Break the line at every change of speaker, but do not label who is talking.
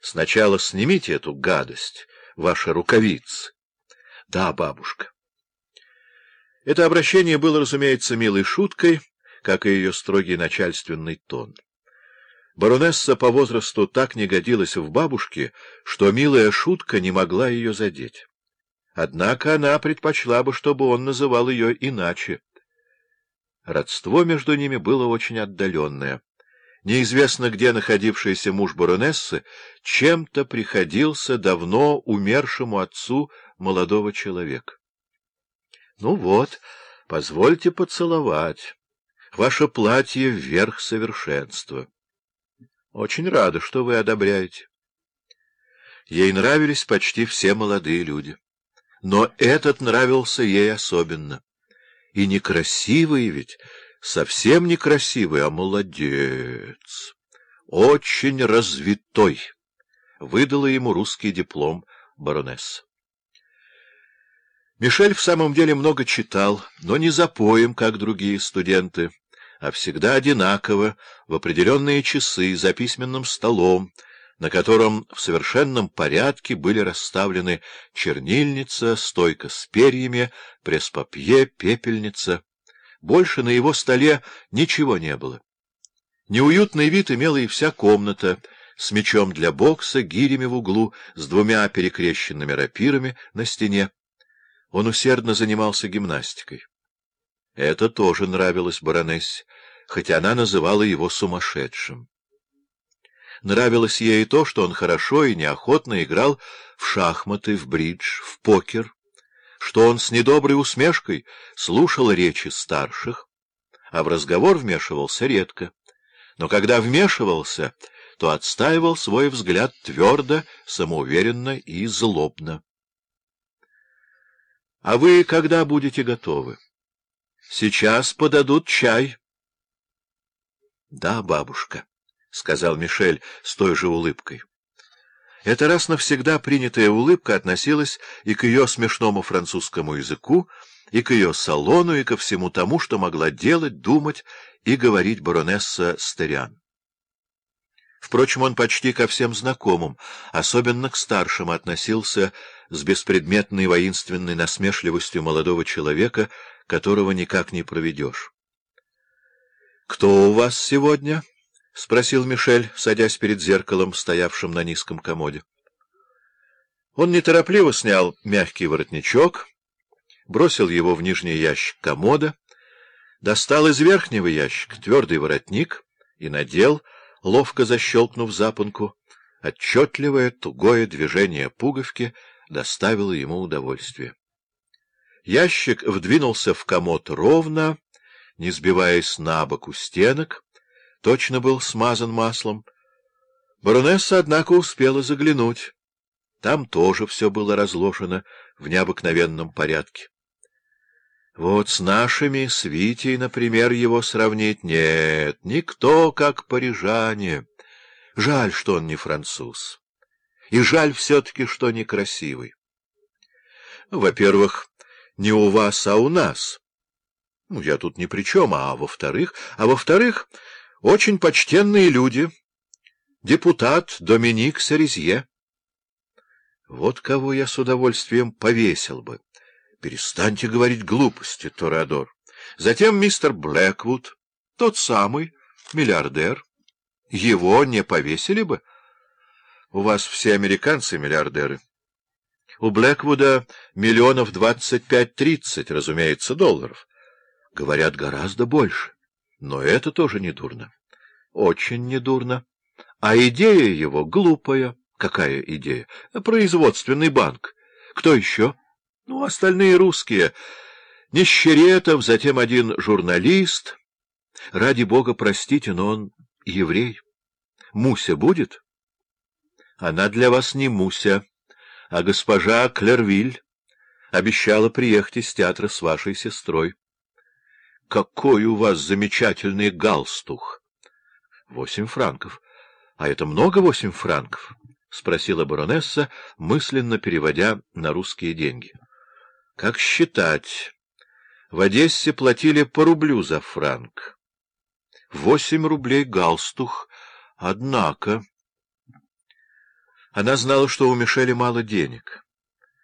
Сначала снимите эту гадость, ваши рукавицы. Да, бабушка. Это обращение было, разумеется, милой шуткой, как и ее строгий начальственный тон. Баронесса по возрасту так не годилась в бабушке, что милая шутка не могла ее задеть. Однако она предпочла бы, чтобы он называл ее иначе. Родство между ними было очень отдаленное. Неизвестно, где находившийся муж баронессы чем-то приходился давно умершему отцу молодого человека. — Ну вот, позвольте поцеловать. Ваше платье — вверх совершенства. Очень рада, что вы одобряете. Ей нравились почти все молодые люди. Но этот нравился ей особенно. И некрасивый ведь, совсем некрасивый, а молодец. Очень развитой. Выдала ему русский диплом баронесса. Мишель в самом деле много читал, но не за поем, как другие студенты, а всегда одинаково, в определенные часы, за письменным столом, на котором в совершенном порядке были расставлены чернильница, стойка с перьями, пресс-папье, пепельница. Больше на его столе ничего не было. Неуютный вид имела и вся комната, с мечом для бокса, гирями в углу, с двумя перекрещенными рапирами на стене. Он усердно занимался гимнастикой. Это тоже нравилось баронессе, хотя она называла его сумасшедшим. Нравилось ей и то, что он хорошо и неохотно играл в шахматы, в бридж, в покер, что он с недоброй усмешкой слушал речи старших, а в разговор вмешивался редко. Но когда вмешивался, то отстаивал свой взгляд твердо, самоуверенно и злобно. — А вы когда будете готовы? —— Сейчас подадут чай. — Да, бабушка, — сказал Мишель с той же улыбкой. Эта раз навсегда принятая улыбка относилась и к ее смешному французскому языку, и к ее салону, и ко всему тому, что могла делать, думать и говорить баронесса Стериан. Впрочем, он почти ко всем знакомым, особенно к старшим, относился с беспредметной воинственной насмешливостью молодого человека, которого никак не проведешь. — Кто у вас сегодня? — спросил Мишель, садясь перед зеркалом, стоявшим на низком комоде. Он неторопливо снял мягкий воротничок, бросил его в нижний ящик комода, достал из верхнего ящика твердый воротник и надел, ловко защелкнув запонку, отчетливое тугое движение пуговки доставило ему удовольствие. Ящик вдвинулся в комод ровно, не сбиваясь на бок у стенок, точно был смазан маслом. Баронесса, однако, успела заглянуть. Там тоже все было разложено в необыкновенном порядке. Вот с нашими, с Витей, например, его сравнить нет, никто, как парижане. Жаль, что он не француз. И жаль все-таки, что некрасивый. Во-первых, не у вас, а у нас. Ну, я тут ни при чем, а во-вторых... А во-вторых, очень почтенные люди. Депутат Доминик Сарезье. Вот кого я с удовольствием повесил бы. Перестаньте говорить глупости, Торадор. Затем мистер Блэквуд, тот самый, миллиардер. Его не повесили бы? У вас все американцы миллиардеры. У Блэквуда миллионов двадцать пять-тридцать, разумеется, долларов. Говорят, гораздо больше. Но это тоже не дурно. Очень недурно. А идея его глупая. Какая идея? Производственный банк. Кто еще? Ну, остальные русские. Нищеретов, затем один журналист. Ради бога, простите, но он еврей. Муся будет? Она для вас не Муся а госпожа Клервиль обещала приехать из театра с вашей сестрой. — Какой у вас замечательный галстух! — Восемь франков. — А это много восемь франков? — спросила баронесса, мысленно переводя на русские деньги. — Как считать? В Одессе платили по рублю за франк. Восемь рублей галстух, однако... Она знала, что у Мишеля мало денег.